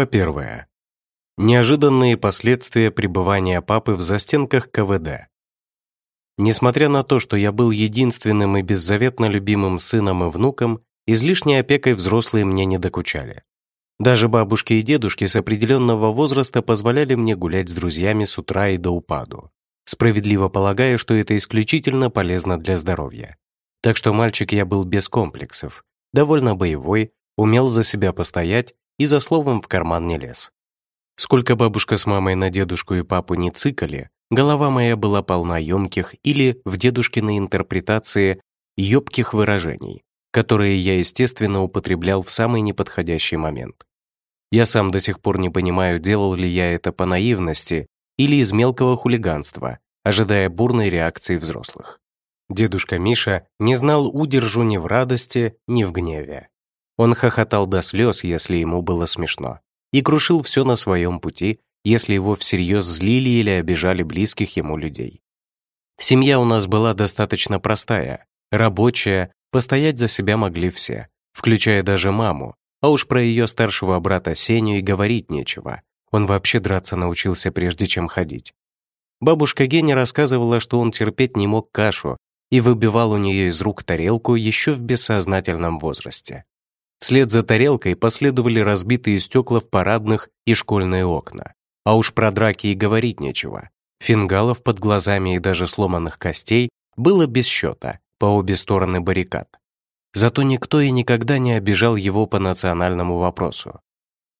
Глава первая. Неожиданные последствия пребывания папы в застенках КВД. Несмотря на то, что я был единственным и беззаветно любимым сыном и внуком, излишней опекой взрослые мне не докучали. Даже бабушки и дедушки с определенного возраста позволяли мне гулять с друзьями с утра и до упаду, справедливо полагая, что это исключительно полезно для здоровья. Так что мальчик я был без комплексов, довольно боевой, умел за себя постоять и за словом в карман не лез. Сколько бабушка с мамой на дедушку и папу не цикали, голова моя была полна емких или, в дедушкиной интерпретации, ёбких выражений, которые я, естественно, употреблял в самый неподходящий момент. Я сам до сих пор не понимаю, делал ли я это по наивности или из мелкого хулиганства, ожидая бурной реакции взрослых. Дедушка Миша не знал удержу ни в радости, ни в гневе. Он хохотал до слез, если ему было смешно, и крушил все на своем пути, если его всерьез злили или обижали близких ему людей. Семья у нас была достаточно простая, рабочая, постоять за себя могли все, включая даже маму, а уж про ее старшего брата Сеню и говорить нечего. Он вообще драться научился прежде чем ходить. Бабушка Геня рассказывала, что он терпеть не мог кашу и выбивал у нее из рук тарелку еще в бессознательном возрасте. Вслед за тарелкой последовали разбитые стекла в парадных и школьные окна. А уж про драки и говорить нечего. Фингалов под глазами и даже сломанных костей было без счета по обе стороны баррикад. Зато никто и никогда не обижал его по национальному вопросу.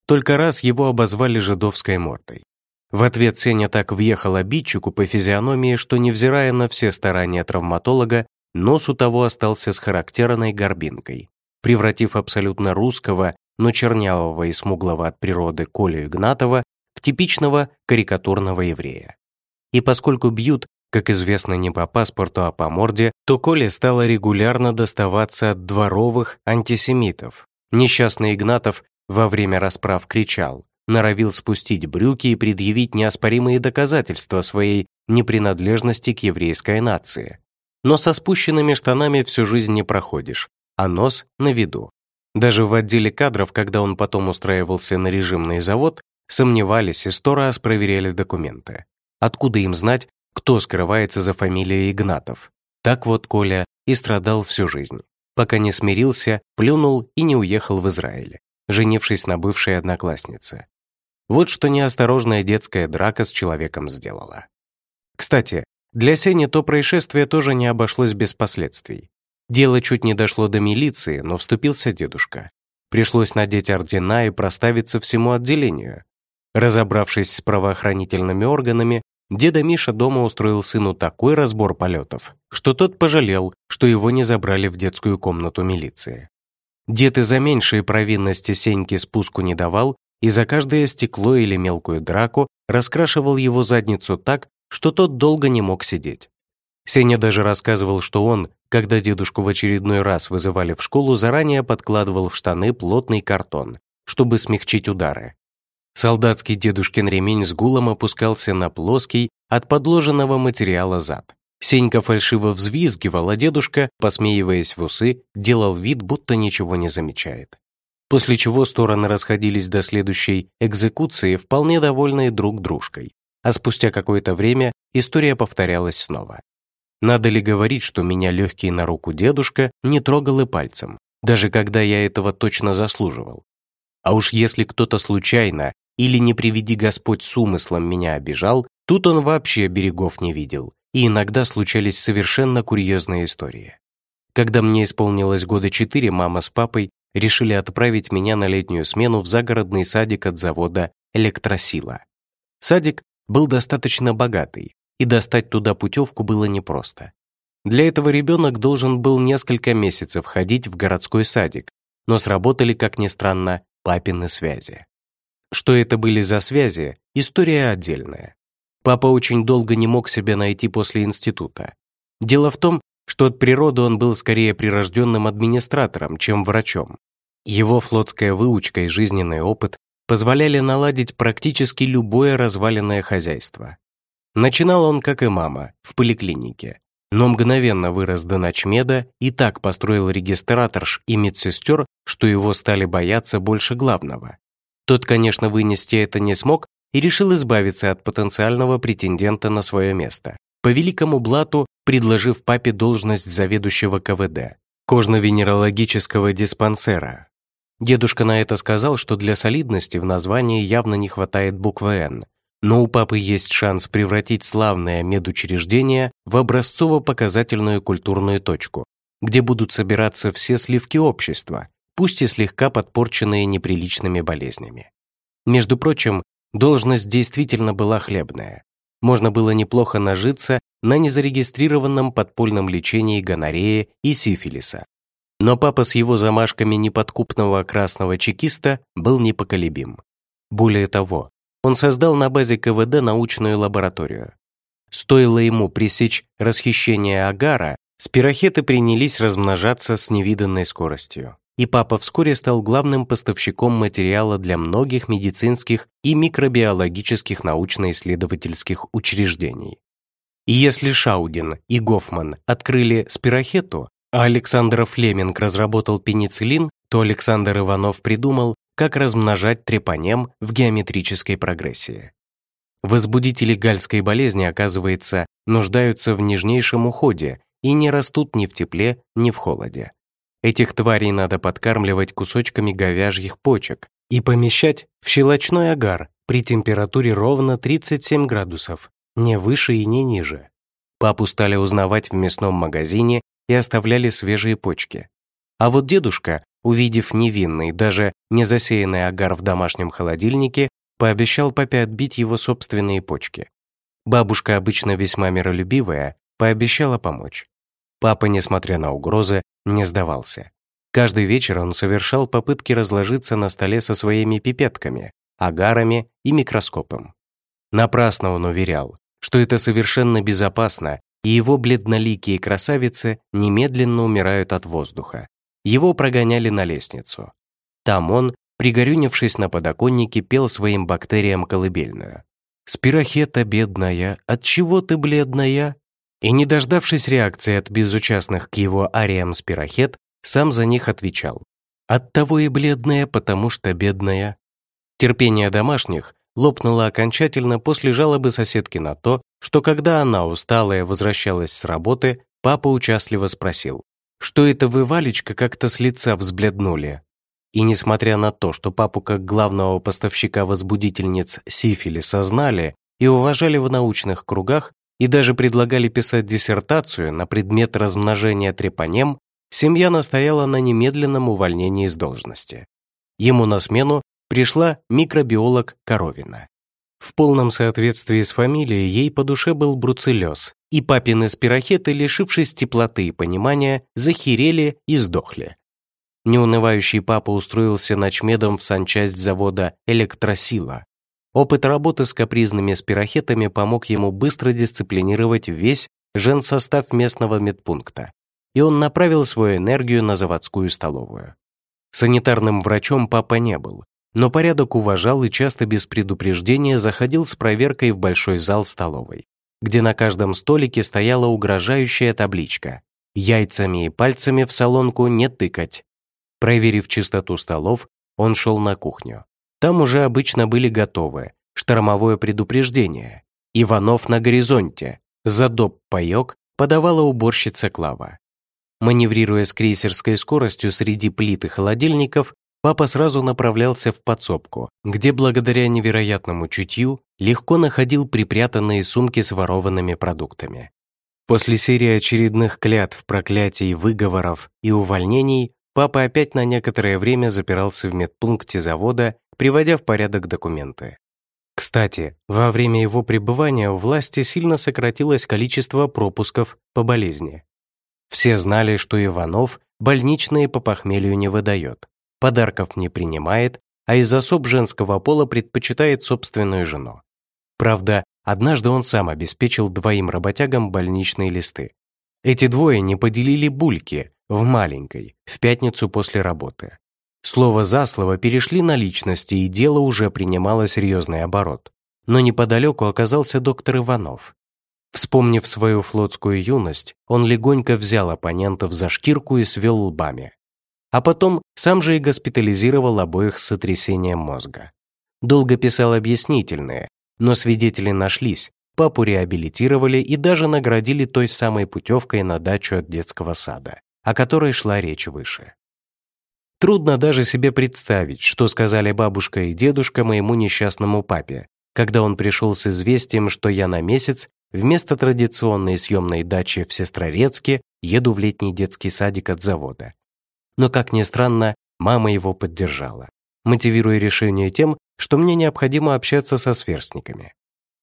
Только раз его обозвали жидовской мордой. В ответ Сеня так въехал обидчику по физиономии, что, невзирая на все старания травматолога, нос у того остался с характерной горбинкой превратив абсолютно русского, но чернявого и смуглого от природы Колю Игнатова в типичного карикатурного еврея. И поскольку бьют, как известно, не по паспорту, а по морде, то Коле стало регулярно доставаться от дворовых антисемитов. Несчастный Игнатов во время расправ кричал, норовил спустить брюки и предъявить неоспоримые доказательства своей непринадлежности к еврейской нации. Но со спущенными штанами всю жизнь не проходишь, а нос на виду. Даже в отделе кадров, когда он потом устраивался на режимный завод, сомневались и сто раз проверяли документы. Откуда им знать, кто скрывается за фамилией Игнатов? Так вот Коля и страдал всю жизнь, пока не смирился, плюнул и не уехал в Израиль, женившись на бывшей однокласснице. Вот что неосторожная детская драка с человеком сделала. Кстати, для Сени то происшествие тоже не обошлось без последствий. Дело чуть не дошло до милиции, но вступился дедушка. Пришлось надеть ордена и проставиться всему отделению. Разобравшись с правоохранительными органами, деда Миша дома устроил сыну такой разбор полетов, что тот пожалел, что его не забрали в детскую комнату милиции. Дед и за меньшие провинности Сеньки спуску не давал и за каждое стекло или мелкую драку раскрашивал его задницу так, что тот долго не мог сидеть. Сеня даже рассказывал, что он, когда дедушку в очередной раз вызывали в школу, заранее подкладывал в штаны плотный картон, чтобы смягчить удары. Солдатский дедушкин ремень с гулом опускался на плоский, от подложенного материала зад. Сенька фальшиво взвизгивал, а дедушка, посмеиваясь в усы, делал вид, будто ничего не замечает. После чего стороны расходились до следующей экзекуции, вполне довольные друг дружкой. А спустя какое-то время история повторялась снова. Надо ли говорить, что меня легкий на руку дедушка не трогал и пальцем, даже когда я этого точно заслуживал? А уж если кто-то случайно или не приведи Господь с умыслом меня обижал, тут он вообще берегов не видел, и иногда случались совершенно курьезные истории. Когда мне исполнилось года четыре, мама с папой решили отправить меня на летнюю смену в загородный садик от завода «Электросила». Садик был достаточно богатый, и достать туда путевку было непросто. Для этого ребенок должен был несколько месяцев ходить в городской садик, но сработали, как ни странно, папины связи. Что это были за связи, история отдельная. Папа очень долго не мог себя найти после института. Дело в том, что от природы он был скорее прирожденным администратором, чем врачом. Его флотская выучка и жизненный опыт позволяли наладить практически любое разваленное хозяйство. Начинал он, как и мама, в поликлинике, но мгновенно вырос до ночмеда и так построил регистраторш и медсестер, что его стали бояться больше главного. Тот, конечно, вынести это не смог и решил избавиться от потенциального претендента на свое место. По великому блату, предложив папе должность заведующего КВД, кожно-венерологического диспансера. Дедушка на это сказал, что для солидности в названии явно не хватает буквы «Н», но у папы есть шанс превратить славное медучреждение в образцово-показательную культурную точку, где будут собираться все сливки общества, пусть и слегка подпорченные неприличными болезнями. Между прочим, должность действительно была хлебная. Можно было неплохо нажиться на незарегистрированном подпольном лечении гонореи и сифилиса. Но папа с его замашками неподкупного красного чекиста был непоколебим. Более того, он создал на базе КВД научную лабораторию. Стоило ему пресечь расхищение агара, спирохеты принялись размножаться с невиданной скоростью. И папа вскоре стал главным поставщиком материала для многих медицинских и микробиологических научно-исследовательских учреждений. И если Шаудин и Гофман открыли спирохету, а Александр Флеминг разработал пенициллин, то Александр Иванов придумал, как размножать трепанем в геометрической прогрессии. Возбудители гальской болезни, оказывается, нуждаются в нежнейшем уходе и не растут ни в тепле, ни в холоде. Этих тварей надо подкармливать кусочками говяжьих почек и помещать в щелочной агар при температуре ровно 37 градусов, не выше и не ниже. Папу стали узнавать в мясном магазине и оставляли свежие почки. А вот дедушка увидев невинный, даже не засеянный агар в домашнем холодильнике, пообещал папе отбить его собственные почки. Бабушка, обычно весьма миролюбивая, пообещала помочь. Папа, несмотря на угрозы, не сдавался. Каждый вечер он совершал попытки разложиться на столе со своими пипетками, агарами и микроскопом. Напрасно он уверял, что это совершенно безопасно, и его бледноликие красавицы немедленно умирают от воздуха, его прогоняли на лестницу. Там он, пригорюнившись на подоконнике, пел своим бактериям колыбельную. «Спирохета бедная, от чего ты бледная?» И, не дождавшись реакции от безучастных к его ариям спирохет, сам за них отвечал. «От того и бледная, потому что бедная». Терпение домашних лопнуло окончательно после жалобы соседки на то, что когда она, усталая, возвращалась с работы, папа участливо спросил, что это вы, Валечка, как-то с лица взбледнули. И несмотря на то, что папу как главного поставщика возбудительниц сифилиса знали и уважали в научных кругах, и даже предлагали писать диссертацию на предмет размножения трепанем, семья настояла на немедленном увольнении из должности. Ему на смену пришла микробиолог Коровина. В полном соответствии с фамилией ей по душе был бруцеллез, и папины спирохеты, лишившись теплоты и понимания, захерели и сдохли. Неунывающий папа устроился ночмедом в санчасть завода «Электросила». Опыт работы с капризными спирохетами помог ему быстро дисциплинировать весь женсостав местного медпункта, и он направил свою энергию на заводскую столовую. Санитарным врачом папа не был, но порядок уважал и часто без предупреждения заходил с проверкой в большой зал столовой, где на каждом столике стояла угрожающая табличка «Яйцами и пальцами в солонку не тыкать». Проверив чистоту столов, он шел на кухню. Там уже обычно были готовы штормовое предупреждение. Иванов на горизонте. Задоб паёк подавала уборщица Клава. Маневрируя с крейсерской скоростью среди плит и холодильников, папа сразу направлялся в подсобку, где благодаря невероятному чутью легко находил припрятанные сумки с ворованными продуктами. После серии очередных клятв, проклятий, выговоров и увольнений папа опять на некоторое время запирался в медпункте завода, приводя в порядок документы. Кстати, во время его пребывания в власти сильно сократилось количество пропусков по болезни. Все знали, что Иванов больничные по похмелью не выдает, подарков не принимает, а из особ женского пола предпочитает собственную жену. Правда, однажды он сам обеспечил двоим работягам больничные листы. Эти двое не поделили бульки в маленькой, в пятницу после работы. Слово за слово перешли на личности, и дело уже принимало серьезный оборот. Но неподалеку оказался доктор Иванов. Вспомнив свою флотскую юность, он легонько взял оппонентов за шкирку и свел лбами. а потом сам же и госпитализировал обоих с сотрясением мозга. Долго писал объяснительные, но свидетели нашлись, папу реабилитировали и даже наградили той самой путевкой на дачу от детского сада, о которой шла речь выше. Трудно даже себе представить, что сказали бабушка и дедушка моему несчастному папе, когда он пришел с известием, что я на месяц вместо традиционной съемной дачи в Сестрорецке еду в летний детский садик от завода. Но, как ни странно, мама его поддержала, мотивируя решение тем, что мне необходимо общаться со сверстниками.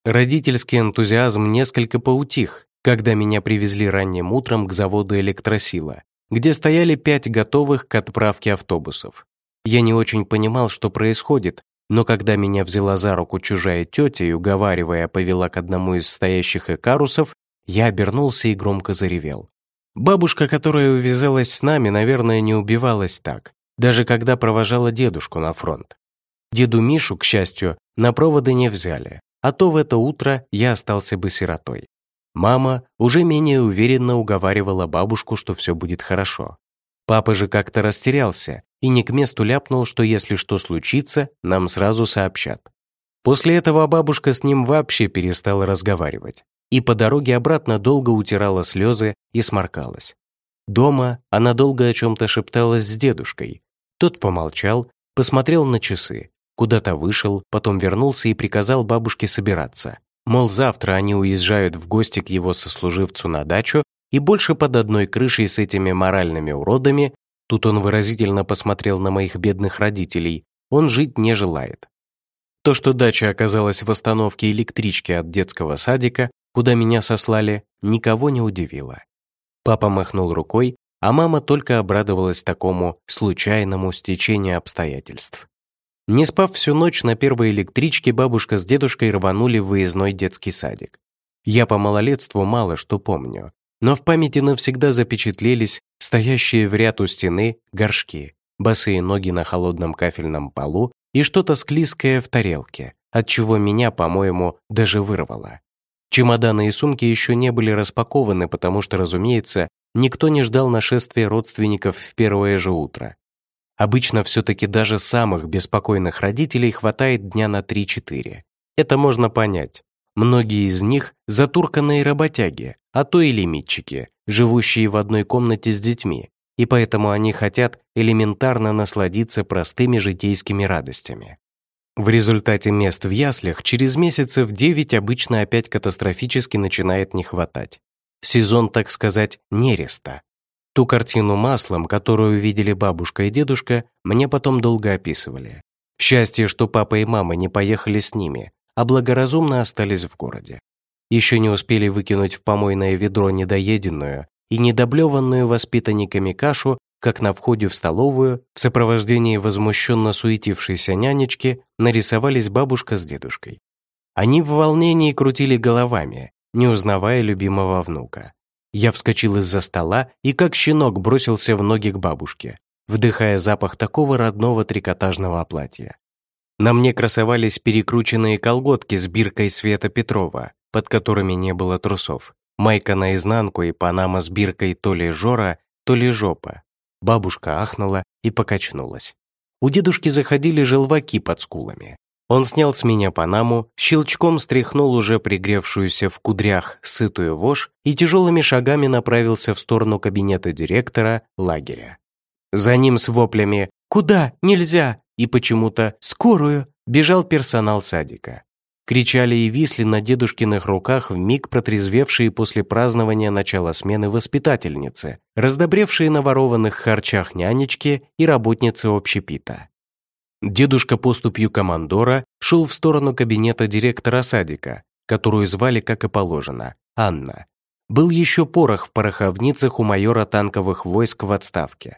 Родительский энтузиазм несколько поутих, когда меня привезли ранним утром к заводу «Электросила», где стояли пять готовых к отправке автобусов. Я не очень понимал, что происходит, но когда меня взяла за руку чужая тетя и, уговаривая, повела к одному из стоящих экарусов, я обернулся и громко заревел. Бабушка, которая увязалась с нами, наверное, не убивалась так, даже когда провожала дедушку на фронт. Деду Мишу, к счастью, на проводы не взяли, а то в это утро я остался бы сиротой. Мама уже менее уверенно уговаривала бабушку, что все будет хорошо. Папа же как-то растерялся и не к месту ляпнул, что если что случится, нам сразу сообщат. После этого бабушка с ним вообще перестала разговаривать и по дороге обратно долго утирала слезы и сморкалась. Дома она долго о чем-то шепталась с дедушкой. Тот помолчал, посмотрел на часы, куда-то вышел, потом вернулся и приказал бабушке собираться. Мол, завтра они уезжают в гости к его сослуживцу на дачу, и больше под одной крышей с этими моральными уродами, тут он выразительно посмотрел на моих бедных родителей, он жить не желает. То, что дача оказалась в остановке электрички от детского садика, куда меня сослали, никого не удивило. Папа махнул рукой, а мама только обрадовалась такому случайному стечению обстоятельств. Не спав всю ночь на первой электричке, бабушка с дедушкой рванули в выездной детский садик. Я по малолетству мало что помню, но в памяти навсегда запечатлелись стоящие в ряд у стены горшки, босые ноги на холодном кафельном полу и что-то склизкое в тарелке, от чего меня, по-моему, даже вырвало. Чемоданы и сумки еще не были распакованы, потому что, разумеется, никто не ждал нашествия родственников в первое же утро. Обычно все-таки даже самых беспокойных родителей хватает дня на 3-4. Это можно понять. Многие из них – затурканные работяги, а то и лимитчики, живущие в одной комнате с детьми, и поэтому они хотят элементарно насладиться простыми житейскими радостями. В результате мест в яслях через месяцев 9 обычно опять катастрофически начинает не хватать. Сезон, так сказать, нереста. Ту картину маслом, которую видели бабушка и дедушка, мне потом долго описывали. Счастье, что папа и мама не поехали с ними, а благоразумно остались в городе. Еще не успели выкинуть в помойное ведро недоеденную и недоблеванную воспитанниками кашу, как на входе в столовую, в сопровождении возмущенно суетившейся нянечки, нарисовались бабушка с дедушкой. Они в волнении крутили головами, не узнавая любимого внука. Я вскочил из-за стола и как щенок бросился в ноги к бабушке, вдыхая запах такого родного трикотажного платья. На мне красовались перекрученные колготки с биркой Света Петрова, под которыми не было трусов, майка наизнанку и панама с биркой то ли жора, то ли жопа. Бабушка ахнула и покачнулась. У дедушки заходили желваки под скулами. Он снял с меня панаму, щелчком стряхнул уже пригревшуюся в кудрях сытую вошь и тяжелыми шагами направился в сторону кабинета директора лагеря. За ним с воплями «Куда? Нельзя!» и почему-то «Скорую!» бежал персонал садика. Кричали и висли на дедушкиных руках в миг протрезвевшие после празднования начала смены воспитательницы, раздобревшие на ворованных харчах нянечки и работницы общепита. Дедушка поступью командора шел в сторону кабинета директора садика, которую звали, как и положено, Анна. Был еще порох в пороховницах у майора танковых войск в отставке.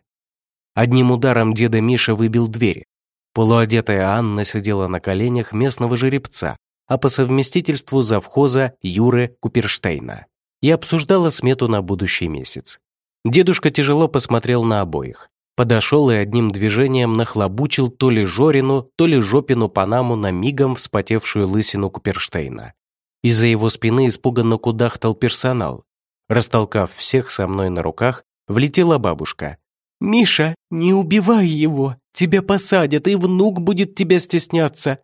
Одним ударом деда Миша выбил дверь. Полуодетая Анна сидела на коленях местного жеребца, а по совместительству завхоза Юры Куперштейна, и обсуждала смету на будущий месяц. Дедушка тяжело посмотрел на обоих, подошел и одним движением нахлобучил то ли Жорину, то ли Жопину Панаму на мигом вспотевшую лысину Куперштейна. Из-за его спины испуганно кудахтал персонал. Растолкав всех со мной на руках, влетела бабушка. «Миша, не убивай его! Тебя посадят, и внук будет тебя стесняться!»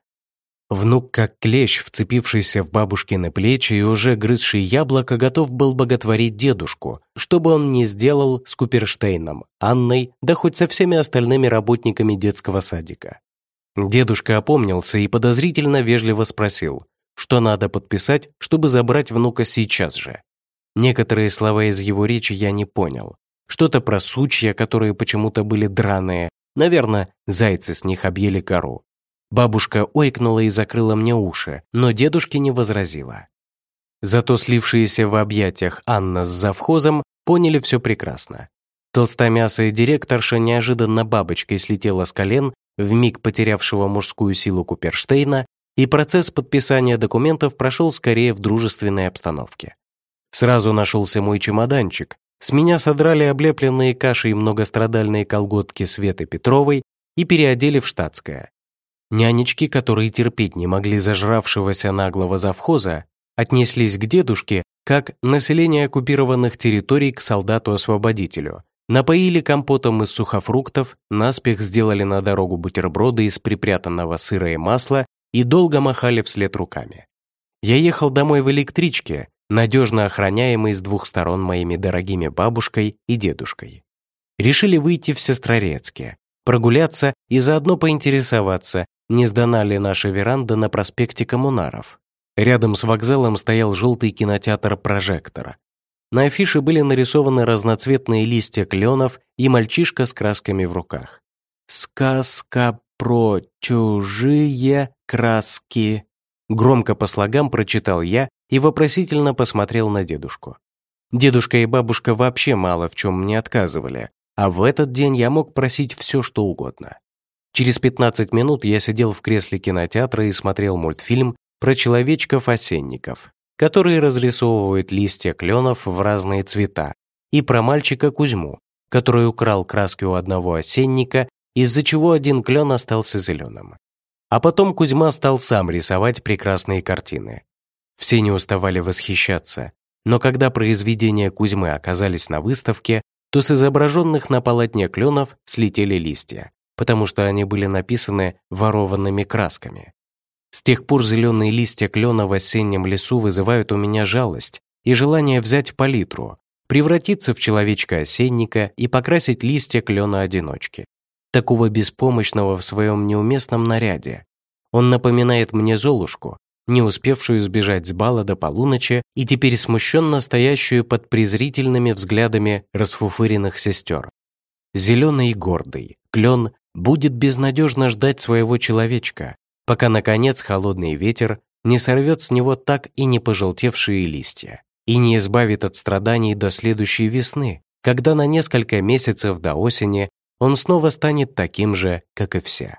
Внук, как клещ, вцепившийся в бабушкины плечи и уже грызший яблоко, готов был боготворить дедушку, чтобы он не сделал с Куперштейном, Анной, да хоть со всеми остальными работниками детского садика. Дедушка опомнился и подозрительно вежливо спросил, что надо подписать, чтобы забрать внука сейчас же. Некоторые слова из его речи я не понял. Что-то про сучья, которые почему-то были драные. Наверное, зайцы с них объели кору. Бабушка ойкнула и закрыла мне уши, но дедушке не возразила. Зато слившиеся в объятиях Анна с завхозом поняли все прекрасно. Толстомясая директорша неожиданно бабочкой слетела с колен, вмиг потерявшего мужскую силу Куперштейна, и процесс подписания документов прошел скорее в дружественной обстановке. Сразу нашелся мой чемоданчик. С меня содрали облепленные кашей многострадальные колготки Светы Петровой и переодели в штатское. Нянечки, которые терпеть не могли зажравшегося наглого завхоза, отнеслись к дедушке как население оккупированных территорий к солдату-освободителю. Напоили компотом из сухофруктов, наспех сделали на дорогу бутерброды из припрятанного сыра и масла и долго махали вслед руками. Я ехал домой в электричке, надежно охраняемый с двух сторон моими дорогими бабушкой и дедушкой. Решили выйти в Сестрорецке, прогуляться и заодно поинтересоваться, не сдана ли наша веранда на проспекте Коммунаров. Рядом с вокзалом стоял желтый кинотеатр «Прожектор». На афише были нарисованы разноцветные листья кленов и мальчишка с красками в руках. «Сказка про чужие краски», громко по слогам прочитал я и вопросительно посмотрел на дедушку. Дедушка и бабушка вообще мало в чем мне отказывали, а в этот день я мог просить все, что угодно. Через 15 минут я сидел в кресле кинотеатра и смотрел мультфильм про человечков-осенников, которые разрисовывают листья кленов в разные цвета, и про мальчика Кузьму, который украл краски у одного осенника, из-за чего один клен остался зеленым. А потом Кузьма стал сам рисовать прекрасные картины. Все не уставали восхищаться, но когда произведения Кузьмы оказались на выставке, то с изображенных на полотне кленов слетели листья, потому что они были написаны ворованными красками. С тех пор зеленые листья клена в осеннем лесу вызывают у меня жалость и желание взять палитру, превратиться в человечка-осенника и покрасить листья клена-одиночки. Такого беспомощного в своем неуместном наряде. Он напоминает мне Золушку, не успевшую сбежать с бала до полуночи и теперь смущенно стоящую под презрительными взглядами расфуфыренных сестер. Зеленый и гордый, клен будет безнадежно ждать своего человечка, пока, наконец, холодный ветер не сорвет с него так и не пожелтевшие листья и не избавит от страданий до следующей весны, когда на несколько месяцев до осени он снова станет таким же, как и все.